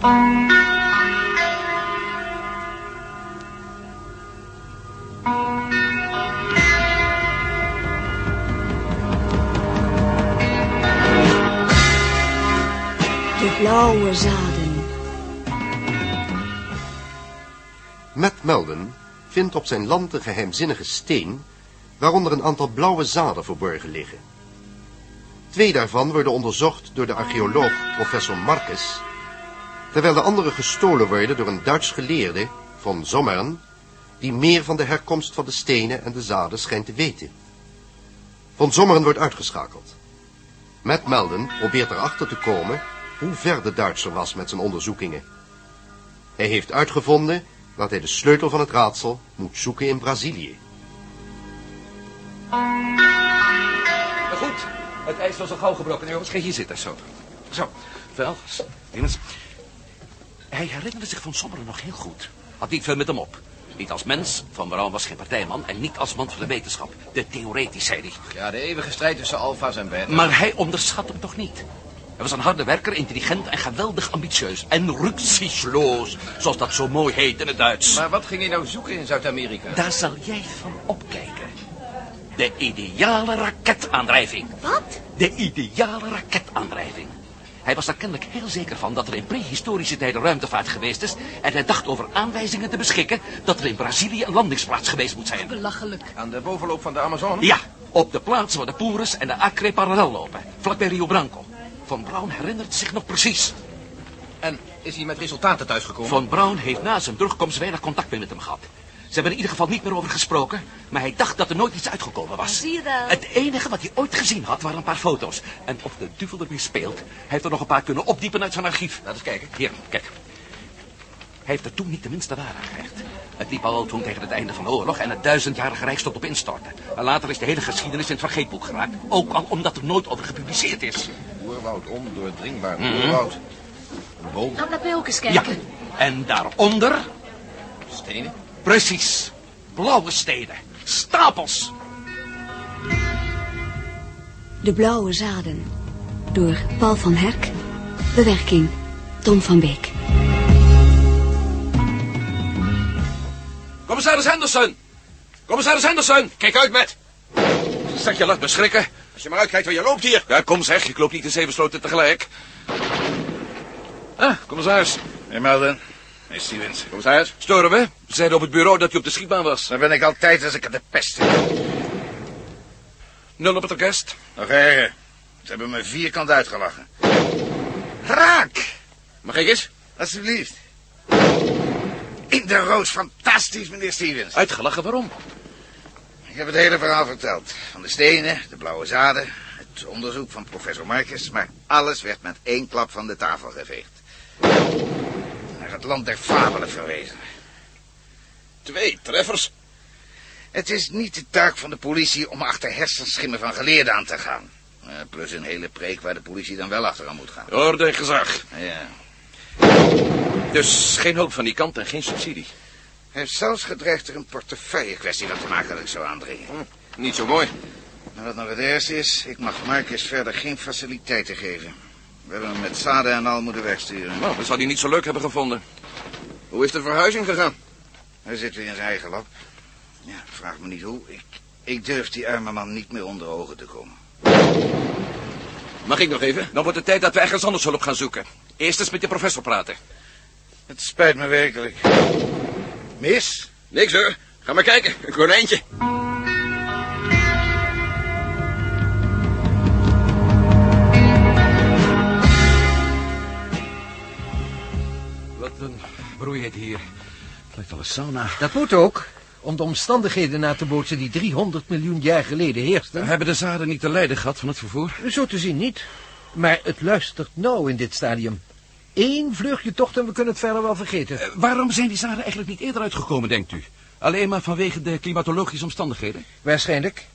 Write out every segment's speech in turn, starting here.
De blauwe zaden. Matt Melden vindt op zijn land een geheimzinnige steen, waaronder een aantal blauwe zaden verborgen liggen. Twee daarvan worden onderzocht door de archeoloog professor Marcus, terwijl de andere gestolen worden door een Duits geleerde, von Sommeren, die meer van de herkomst van de stenen en de zaden schijnt te weten. Von Sommeren wordt uitgeschakeld. Matt Melden probeert erachter te komen hoe ver de Duitser was met zijn onderzoekingen. Hij heeft uitgevonden dat hij de sleutel van het raadsel moet zoeken in Brazilië. Goed, het ijs was al gauw gebroken. Jongens, ga hier zitten, zo. Zo, wel, dinges. Hij herinnerde zich van Sommeren nog heel goed. Had niet veel met hem op. Niet als mens, Van Braun was geen partijman... en niet als man van de wetenschap. De theoretisch, zei hij. Ja, de eeuwige strijd tussen alfa's en beta's. Maar hij onderschat hem toch niet. Hij was een harde werker, intelligent en geweldig ambitieus. En rücksichtsloos, zoals dat zo mooi heet in het Duits. Maar wat ging hij nou zoeken in Zuid-Amerika? Daar zal jij van opkijken. De ideale raketaandrijving. Wat? De ideale raketaandrijving. Hij was er kennelijk heel zeker van dat er in prehistorische tijden ruimtevaart geweest is... en hij dacht over aanwijzingen te beschikken dat er in Brazilië een landingsplaats geweest moet zijn. Belachelijk. Aan de bovenloop van de Amazone? Ja, op de plaats waar de Purus en de Acre parallel lopen, vlakbij Rio Branco. Van Braun herinnert zich nog precies. En is hij met resultaten thuisgekomen? Van Braun heeft na zijn terugkomst weinig contact meer met hem gehad. Ze hebben er in ieder geval niet meer over gesproken, maar hij dacht dat er nooit iets uitgekomen was. Zie je wel. Het enige wat hij ooit gezien had waren een paar foto's. En of de duivel er weer speelt, hij heeft er nog een paar kunnen opdiepen uit zijn archief. Laat eens kijken. Hier, kijk. Hij heeft er toen niet de minste waar aan gehecht. Het liep al toen tegen het einde van de oorlog en het duizendjarige rijk stond op instorten. En later is de hele geschiedenis in het vergeetboek geraakt. Ook al omdat er nooit over gepubliceerd is. Oerwoud, ondoordringbaar oerwoud. Een boom, Nou, laat mij ook eens Ja, kijken. en daaronder, stenen. Precies, blauwe steden, stapels. De blauwe zaden. Door Paul van Herk. Bewerking Tom van Beek. Commissaris Henderson! Commissaris Henderson! Kijk uit met! Zeg, je laat me schrikken. Als je maar uitkijkt waar je loopt hier. Ja, kom zeg, ik loop niet in zeven sloten tegelijk. Ah, commissaris. Hey Melden, hey Stevens. Commissaris? Storen we? Ze zeiden op het bureau dat u op de schietbaan was. Dan ben ik altijd als ik aan de pest heb. Nul op het orkest. Nog erger. Ze hebben me vierkant uitgelachen. Raak! Mag ik eens? Alsjeblieft. In de roos, fantastisch, meneer Stevens. Uitgelachen, waarom? Ik heb het hele verhaal verteld. Van de stenen, de blauwe zaden, het onderzoek van professor Marcus. Maar alles werd met één klap van de tafel geveegd. Naar het land der fabelen verwezen. Twee treffers. Het is niet de taak van de politie om achter hersenschimmen van geleerden aan te gaan. Eh, plus een hele preek waar de politie dan wel achteraan moet gaan. Orde en gezag. Ja. Dus geen hulp van die kant en geen subsidie. Hij heeft zelfs gedreigd er een portefeuille kwestie van te maken dat ik zou aandringen. Niet zo mooi. En wat nog het ergste is, ik mag Marcus verder geen faciliteiten geven. We hebben hem met zaden en al moeten wegsturen. Nou, dat zal hij niet zo leuk hebben gevonden. Hoe is de verhuizing gegaan? Hij zit weer in zijn eigen lab. Ja, vraag me niet hoe. Ik, ik durf die arme man niet meer onder ogen te komen. Mag ik nog even? Dan wordt het tijd dat we ergens anders hulp gaan zoeken. Eerst eens met de professor praten. Het spijt me werkelijk. Mis? Niks hoor. Ga maar kijken. Een konijntje. Een broeiheid hier. Het lijkt wel een sauna. Dat moet ook, om de omstandigheden na te bootsen die 300 miljoen jaar geleden heersten. Hebben de zaden niet te lijden gehad van het vervoer? Zo te zien niet. Maar het luistert nauw in dit stadium. Eén vleugje tocht en we kunnen het verder wel vergeten. Eh, waarom zijn die zaden eigenlijk niet eerder uitgekomen, denkt u? Alleen maar vanwege de klimatologische omstandigheden? Waarschijnlijk.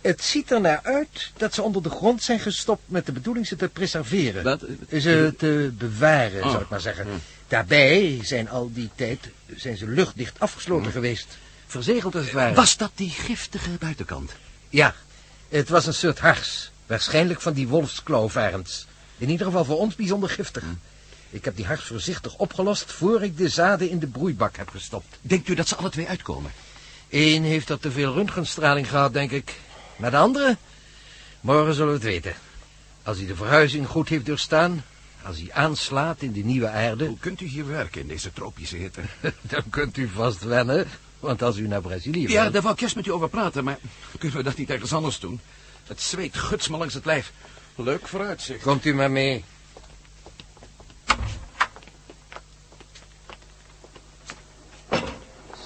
Het ziet er naar uit dat ze onder de grond zijn gestopt met de bedoeling ze te preserveren. Wat? Ze te bewaren, Oh. zou ik maar zeggen. Daarbij zijn al die tijd zijn ze luchtdicht afgesloten geweest. Verzegeld als het ware. Was dat die giftige buitenkant? Ja, het was een soort hars. Waarschijnlijk van die wolfsklauwvarens. In ieder geval voor ons bijzonder giftig. Ik heb die hars voorzichtig opgelost voor ik de zaden in de broeibak heb gestopt. Denkt u dat ze alle twee uitkomen? Eén heeft er te veel röntgenstraling gehad, denk ik. Maar de andere? Morgen zullen we het weten. Als hij de verhuizing goed heeft doorstaan, als hij aanslaat in de nieuwe aarde... Hoe kunt u hier werken in deze tropische hitte? dan kunt u vast wennen, want als u naar Brazilië Ja, daar wou ik juist met u over praten, maar kunnen we dat niet ergens anders doen? Het zweet guts me langs het lijf. Leuk vooruitzicht. Komt u maar mee.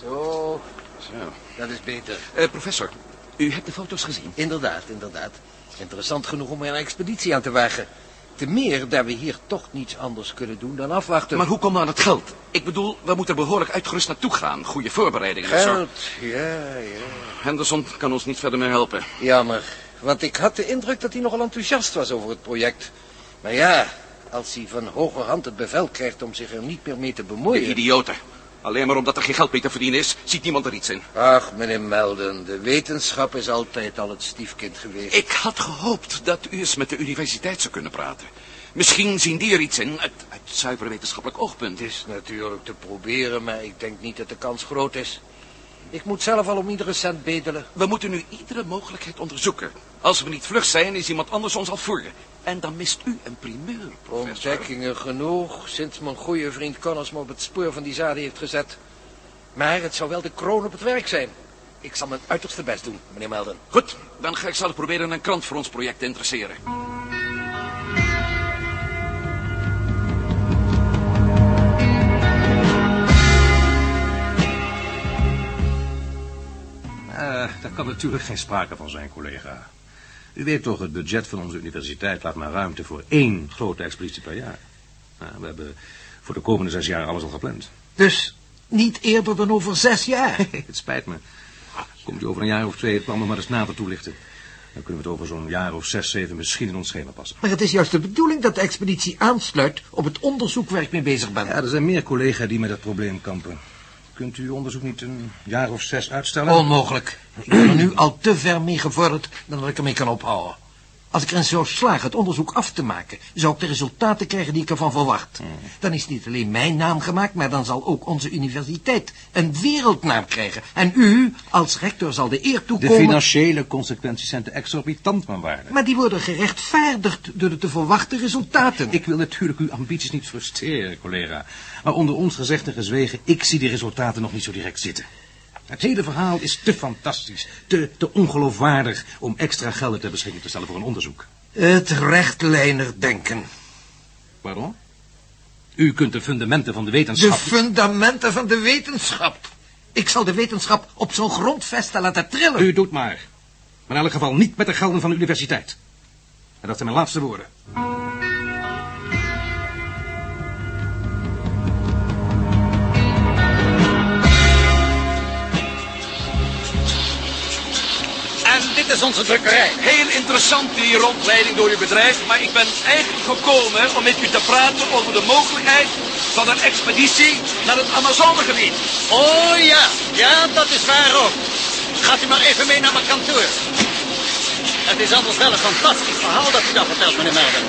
Zo, Zo. dat is beter. Eh, professor, u hebt de foto's gezien. Inderdaad, inderdaad. Interessant genoeg om er een expeditie aan te wagen. Te meer dat we hier toch niets anders kunnen doen dan afwachten. Maar hoe komen we aan het geld? Ik bedoel, we moeten er behoorlijk uitgerust naartoe gaan. Goede voorbereidingen en zo. Geld, ja, ja. Henderson kan ons niet verder meer helpen. Jammer, want ik had de indruk dat hij nogal enthousiast was over het project. Maar ja, als hij van hogerhand het bevel krijgt om zich er niet meer mee te De bemoeien... idioten. Alleen maar omdat er geen geld mee te verdienen is, ziet niemand er iets in. Ach, meneer Melden, de wetenschap is altijd al het stiefkind geweest. Ik had gehoopt dat u eens met de universiteit zou kunnen praten. Misschien zien die er iets in, uit, uit zuiver wetenschappelijk oogpunt. Het is natuurlijk te proberen, maar ik denk niet dat de kans groot is. Ik moet zelf al om iedere cent bedelen. We moeten nu iedere mogelijkheid onderzoeken. Als we niet vlug zijn, is iemand anders ons al voor. En dan mist u een primeur, professor. Ontdekkingen genoeg, sinds mijn goede vriend Connors me op het spoor van die zaden heeft gezet. Maar het zou wel de kroon op het werk zijn. Ik zal mijn uiterste best doen, meneer Melden. Goed, dan ga ik zelf proberen een krant voor ons project te interesseren. Eh, daar kan natuurlijk geen sprake van zijn, collega. U weet toch, het budget van onze universiteit laat maar ruimte voor één grote expeditie per jaar. Nou, we hebben voor de komende zes jaar alles al gepland. Dus niet eerder dan over zes jaar. het spijt me. Komt u over een jaar of twee het plan nog maar eens nader toelichten. Dan kunnen we het over zo'n jaar of zes, zeven misschien in ons schema passen. Maar het is juist de bedoeling dat de expeditie aansluit op het onderzoek waar ik mee bezig ben. Ja, er zijn meer collega's die met dat probleem kampen. Kunt u uw onderzoek niet een jaar of zes uitstellen? Onmogelijk. Ik ben er nu al te ver mee gevorderd dan dat ik ermee kan ophouden. Als ik erin zou slagen het onderzoek af te maken, zou ik de resultaten krijgen die ik ervan verwacht. Dan is niet alleen mijn naam gemaakt, maar dan zal ook onze universiteit een wereldnaam krijgen. En u, als rector, zal de eer De toekomen... financiële consequenties zijn te exorbitant van waarde. Maar die worden gerechtvaardigd door de te verwachten resultaten. Ik wil natuurlijk uw ambities niet frustreren, collega. Maar onder ons gezegd en gezwegen, ik zie de resultaten nog niet zo direct zitten. Het hele verhaal is te fantastisch, te, te ongeloofwaardig om extra gelden ter beschikking te stellen voor een onderzoek. Het rechtlijnig denken. Waarom? U kunt de fundamenten van de De wetenschap... fundamenten van de wetenschap. Ik zal de wetenschap op zo'n grondvesten laten trillen. U doet maar. Maar in elk geval niet met de gelden van de universiteit. En dat zijn mijn laatste woorden. En dit is onze drukkerij. Heel interessant die rondleiding door uw bedrijf, maar ik ben eigenlijk gekomen om met u te praten over de mogelijkheid van een expeditie naar het Amazonegebied. Oh ja, ja, dat is waar ook. Gaat u maar even mee naar mijn kantoor. Het is anders wel een fantastisch verhaal dat u daar vertelt, meneer Melden.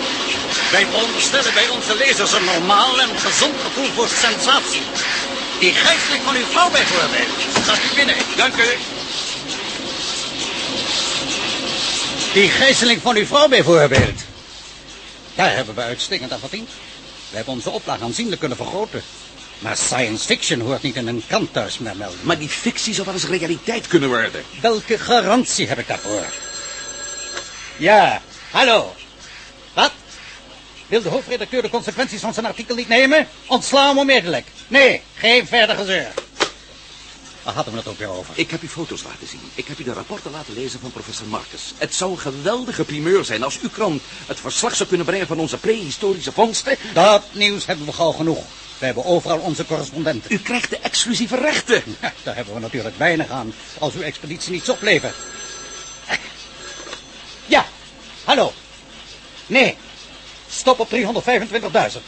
Wij veronderstellen bij onze lezers een normaal en gezond gevoel voor sensatie. Die gijzeling van uw vrouw bijvoorbeeld. Gaat u binnen. Dank u. Die gijzeling van uw vrouw bijvoorbeeld. Daar hebben we uitstekend aan verdiend. We hebben onze oplage aanzienlijk kunnen vergroten. Maar science fiction hoort niet in een krant thuis, meneer Melden. Maar die fictie zou wel eens realiteit kunnen worden. Welke garantie heb ik daarvoor? Ja, hallo. Wat? Wil de hoofdredacteur de consequenties van zijn artikel niet nemen? Ontsla hem onmiddellijk. Nee, geen verder gezeur. Waar hadden we het ook weer over? Ik heb u foto's laten zien. Ik heb u de rapporten laten lezen van professor Marcus. Het zou een geweldige primeur zijn als uw krant het verslag zou kunnen brengen van onze prehistorische vondsten. Dat nieuws hebben we gauw genoeg. We hebben overal onze correspondenten. U krijgt de exclusieve rechten. Ja, daar hebben we natuurlijk weinig aan als uw expeditie niets oplevert. Ja, hallo. Nee, stop op 325.000.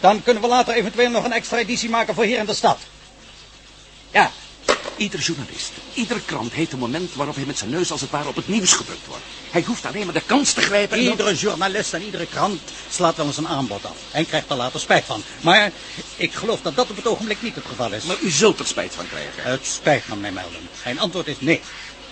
Dan kunnen we later eventueel nog een extra editie maken voor hier in de stad. Ja, Iedere journalist, iedere krant heeft een moment waarop hij met zijn neus als het ware op het nieuws gedrukt wordt. Hij hoeft alleen maar de kans te grijpen Iedere journalist en iedere krant slaat wel eens een aanbod af. En krijgt er later spijt van. Maar ik geloof dat dat op het ogenblik niet het geval is. Maar u zult er spijt van krijgen. Het spijt me, meneer Melden. Mijn antwoord is nee.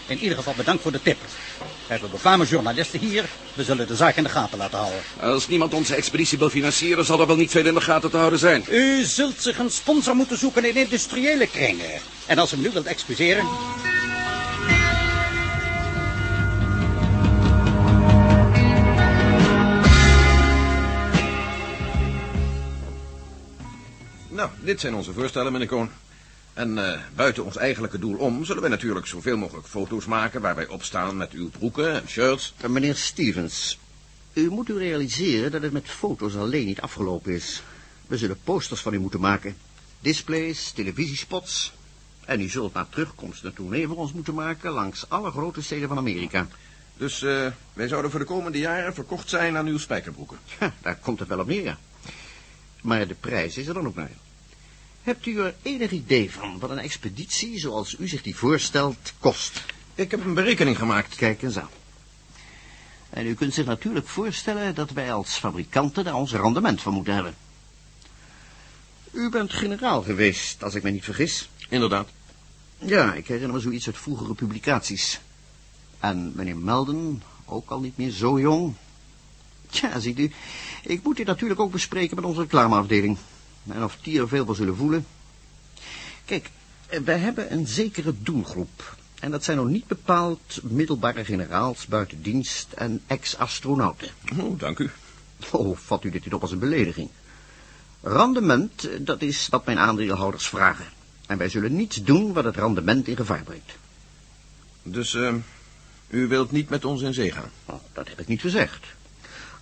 In ieder geval bedankt voor de tip. We hebben bekwame journalisten hier. We zullen de zaak in de gaten laten houden. Als niemand onze expeditie wil financieren, zal er wel niet veel in de gaten te houden zijn. U zult zich een sponsor moeten zoeken in industriële kringen. En als u me nu wilt excuseren... Nou, dit zijn onze voorstellen, meneer Koon. En eh, buiten ons eigenlijke doel om zullen wij natuurlijk zoveel mogelijk foto's maken... waar wij op staan met uw broeken en shirts. Eh, Meneer Stevens, u moet u realiseren dat het met foto's alleen niet afgelopen is. We zullen posters van u moeten maken. Displays, televisiespots. En u zult na terugkomst een tournee voor ons moeten maken langs alle grote steden van Amerika. Dus eh, wij zouden voor de komende jaren verkocht zijn aan uw spijkerbroeken. Ja, daar komt het wel op neer, ja. Maar de prijs is er dan ook naar. Hebt u er enig idee van wat een expeditie zoals u zich die voorstelt kost? Ik heb een berekening gemaakt. Kijk eens aan. En u kunt zich natuurlijk voorstellen dat wij als fabrikanten daar ons rendement van moeten hebben. U bent generaal geweest, als ik me niet vergis. Inderdaad. Ja, ik herinner me zoiets uit vroegere publicaties. En meneer Melden, ook al niet meer zo jong. Tja, ziet u, ik moet dit natuurlijk ook bespreken met onze reclameafdeling. En of die er veel van zullen voelen. Kijk, wij hebben een zekere doelgroep. En dat zijn nog niet bepaald middelbare generaals buiten dienst en ex-astronauten. Oh, dank u. Oh, vat u dit niet op als een belediging. Rendement, eh, dat is wat mijn aandeelhouders vragen. En wij zullen niets doen wat het rendement in gevaar brengt. Dus eh, u wilt niet met ons in zee gaan? Oh, dat heb ik niet gezegd.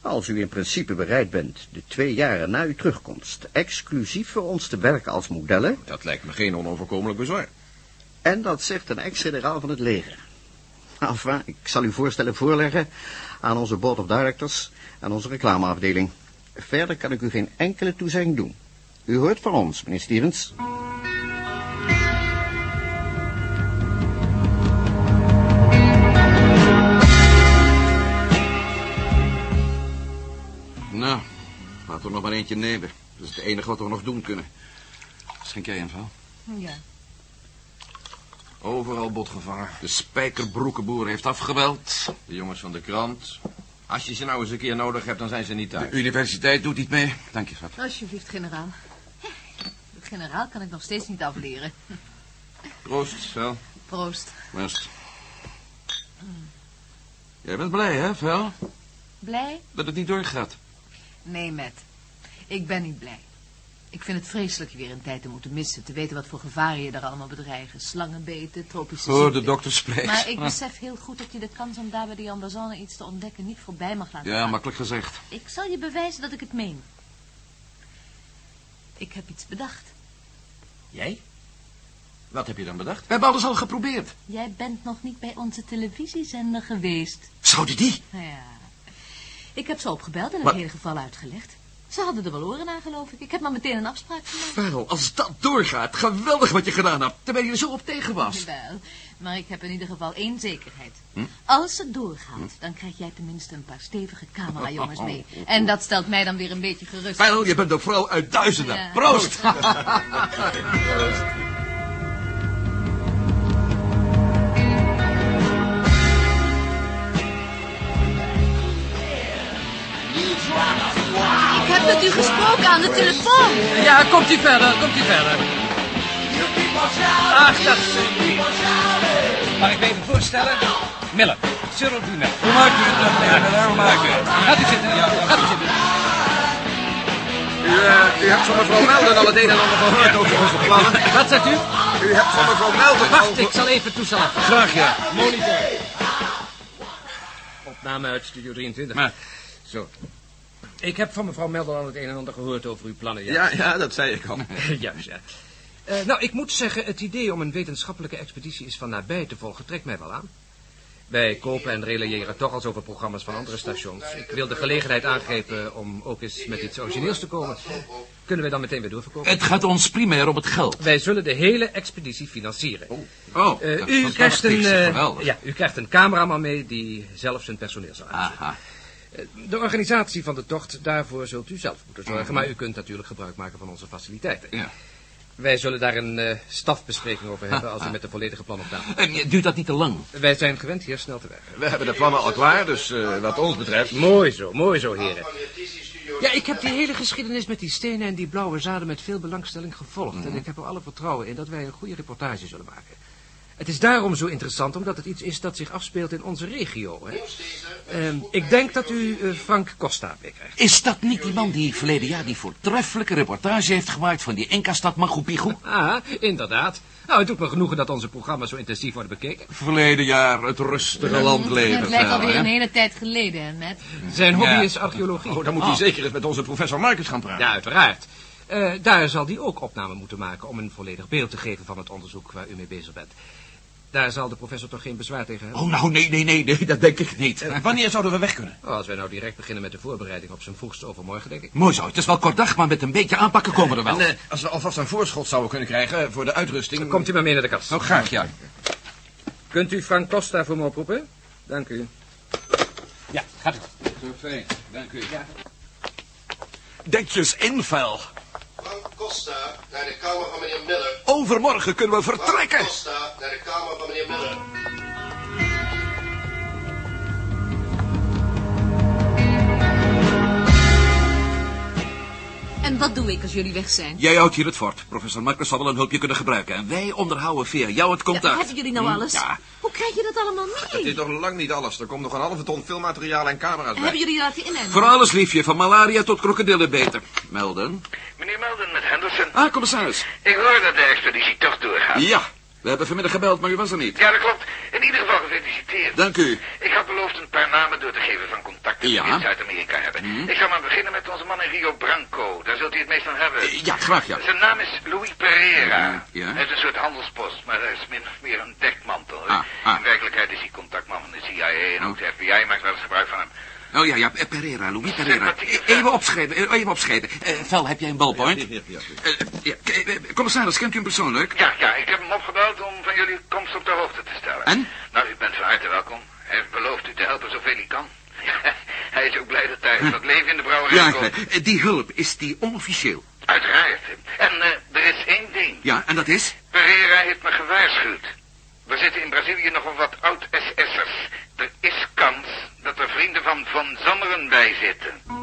Als u in principe bereid bent de twee jaren na uw terugkomst exclusief voor ons te werken als modellen, Dat lijkt me geen onoverkomelijk bezwaar. en dat zegt een ex-generaal van het leger. Enfin, ik zal uw voorstellen voorleggen aan onze board of directors en onze reclameafdeling. Verder kan ik u geen enkele toezegging doen. U hoort van ons, meneer Stevens. Maar eentje nemen. Dat is het enige wat we nog doen kunnen. Schenk jij een val? Ja. Overal botgevangen. De spijkerbroekenboer heeft afgebeld. De jongens van de krant. Als je ze nou eens een keer nodig hebt, dan zijn ze niet thuis. De universiteit doet niet mee. Dank je, schat. Alsjeblieft, generaal. De generaal kan ik nog steeds niet afleren. Proost, wel. Proost. Best. Jij bent blij, hè, Vel? Blij? Dat het niet doorgaat. Nee, Matt. Ik ben niet blij. Ik vind het vreselijk je weer een tijd te moeten missen. Te weten wat voor gevaren je daar allemaal bedreigen. Slangenbeten, tropische Hoor, de dokter spreekt. Maar ik besef heel goed dat je de kans om daar bij de Amazone iets te ontdekken niet voorbij mag laten Ja, gaan. makkelijk gezegd. Ik zal je bewijzen dat ik het meen. Ik heb iets bedacht. Jij? Wat heb je dan bedacht? We hebben alles al geprobeerd. Jij bent nog niet bij onze televisiezender geweest. Zouden die? Nou ja. Ik heb ze opgebeld en het Maar- hele geval uitgelegd. Ze hadden er wel oren aan, geloof ik. Ik heb maar meteen een afspraak gemaakt. Wel, als dat doorgaat, geweldig wat je gedaan hebt. Terwijl je er zo op tegen was. Wel, maar ik heb in ieder geval één zekerheid. Hm? Als het doorgaat, dan krijg jij tenminste een paar stevige camerajongens mee. En dat stelt mij dan weer een beetje gerust. Wel, je bent ook vooral uit duizenden. Ja. Proost! gesproken aan de telefoon. Ja, komt u verder, komt u verder. Ach, dat is. Mag ik me even voorstellen? Miller, Cyril D. Miller. Hoe maakt u het, meneer Miller? Hoe maakt u het? Gaat u zitten, ja, gaat u zitten. U, eh, u hebt van mevrouw Melden al het een en ander gehoord over onze plannen. Wat zegt u? U hebt van mevrouw Melden. Wacht, ik zal even toestel af. Graag, ja. Monitor. Opname uit Studio 23. Maar- Zo. Ik heb van mevrouw Melder al het een en ander gehoord over uw plannen. Ja, ja, dat zei ik al. Juist, ja. Eh, nou, ik moet zeggen, het idee om een wetenschappelijke expeditie is van nabij te volgen trekt mij wel aan. Wij kopen en relayeren toch al zoveel programma's van andere stations. Ik wil de gelegenheid aangrijpen om ook eens met iets origineels te komen. Kunnen wij dan meteen weer doorverkopen? Het gaat ons primair om het geld. Wij zullen de hele expeditie financieren. Oh, dat u, krijgt een, eh, ja, u krijgt een cameraman mee die zelf zijn personeel zal aanzetten. Aha. Eh, De organisatie van de tocht, daarvoor zult u zelf moeten zorgen. Mhm. Maar u kunt natuurlijk gebruik maken van onze faciliteiten. Ja. Wij zullen daar een eh, stafbespreking over hebben als u met de volledige plan op tafel komt. En duurt dat niet te lang? Wij zijn gewend hier snel te werken. We hebben de plannen al klaar, dus eh, wat ons betreft... Mooi zo, mooi zo, heren. Ja, ik heb die hele geschiedenis met die stenen en die blauwe zaden met veel belangstelling gevolgd. En ik heb er alle vertrouwen in dat wij een goede reportage zullen maken. Het is daarom zo interessant, omdat het iets is dat zich afspeelt in onze regio. Hè? Ehm, ik denk dat u eh, Frank Costa meekrijgt. Is dat niet die man die verleden jaar die voortreffelijke reportage heeft gemaakt van die Inca-stad Machu Ah, inderdaad. Nou, het doet me genoegen dat onze programma's zo intensief worden bekeken. Verleden jaar het rustige landleven. Het lijkt alweer hè? een hele tijd geleden, hè, Matt? Zijn hobby Ja. is archeologie. Oh, dan moet hij zeker eens met onze professor Marcus gaan praten. Ja, uiteraard. Eh, daar zal hij ook opname moeten maken om een volledig beeld te geven van het onderzoek waar u mee bezig bent. Daar zal de professor toch geen bezwaar tegen hebben? Oh, nou, nee, nee, nee, nee, dat denk ik niet. Eh, wanneer zouden we weg kunnen? Oh, als wij nou direct beginnen met de voorbereiding op zijn vroegste overmorgen, denk ik. Mooi zo, het is wel kort dag, maar met een beetje aanpakken komen we er wel. En eh, als we alvast een voorschot zouden kunnen krijgen voor de uitrusting... Komt u maar mee naar de kast. Oh, graag, ja. Kunt u Frank Costa voor me oproepen? Dank u. Ja, gaat u. Fijn, dank u. Detjes invel. Frank Costa naar de kamer van meneer Miller. Overmorgen kunnen we vertrekken. Costa naar de kamer van meneer Miller. En wat doe ik als jullie weg zijn? Jij houdt hier het fort. Professor Marcus zal wel een hulpje kunnen gebruiken. En wij onderhouden veer. Jou het Ja, contact. hebben jullie nou Hm, alles? Ja. Hoe krijg je dat allemaal Het is mee? nog lang niet alles. Er komt nog een halve ton filmmateriaal en camera's bij. Hebben jullie laten inenten? Voor alles, liefje. Van malaria tot krokodillenbeten. Melden. Meneer Melden met Henderson. Ah, commissaris. Ik hoor dat de expeditie toch doorgaat. Ja, we hebben vanmiddag gebeld, maar u was er niet. Ja, dat klopt. In ieder geval gefeliciteerd. Dank u. Ik had beloofd een paar namen door te geven van contacten die we in Zuid-Amerika hebben. Hm. Ik zal maar beginnen met onze man in Rio Branco. Daar zult u het meest van hebben. Eh, Ja, graag, ja. Zijn naam is Louis Pereira. Ja. Hij is een soort handelspost, maar hij is min of meer een dekmantel. Ah, ah. In werkelijkheid is hij contactman van de CIA en ook de FBI maakt wel eens gebruik van hem. Oh ja, ja, Pereira, Louis Pereira. Even opschrijven, eh, even opschrijven. Eh, Vel, heb jij een ballpoint? Ja, ja, ja, eh, commissaris, kent u hem persoonlijk? Ja, ja, ik heb hem opgebeld om van jullie komst op de hoogte te stellen. En? Nou, u bent van harte welkom. Hij heeft beloofd u te helpen zoveel hij kan. hij is ook blij dat hij wat leven in de brouwerij Ja, komt. die hulp, is die onofficieel? Uiteraard. En er is één ding. Ja, en dat is? Pereira heeft me gewaarschuwd. Er zitten in Brazilië nogal wat oud-SS'ers. Er is kans dat er vrienden van Van Zammeren bij zitten.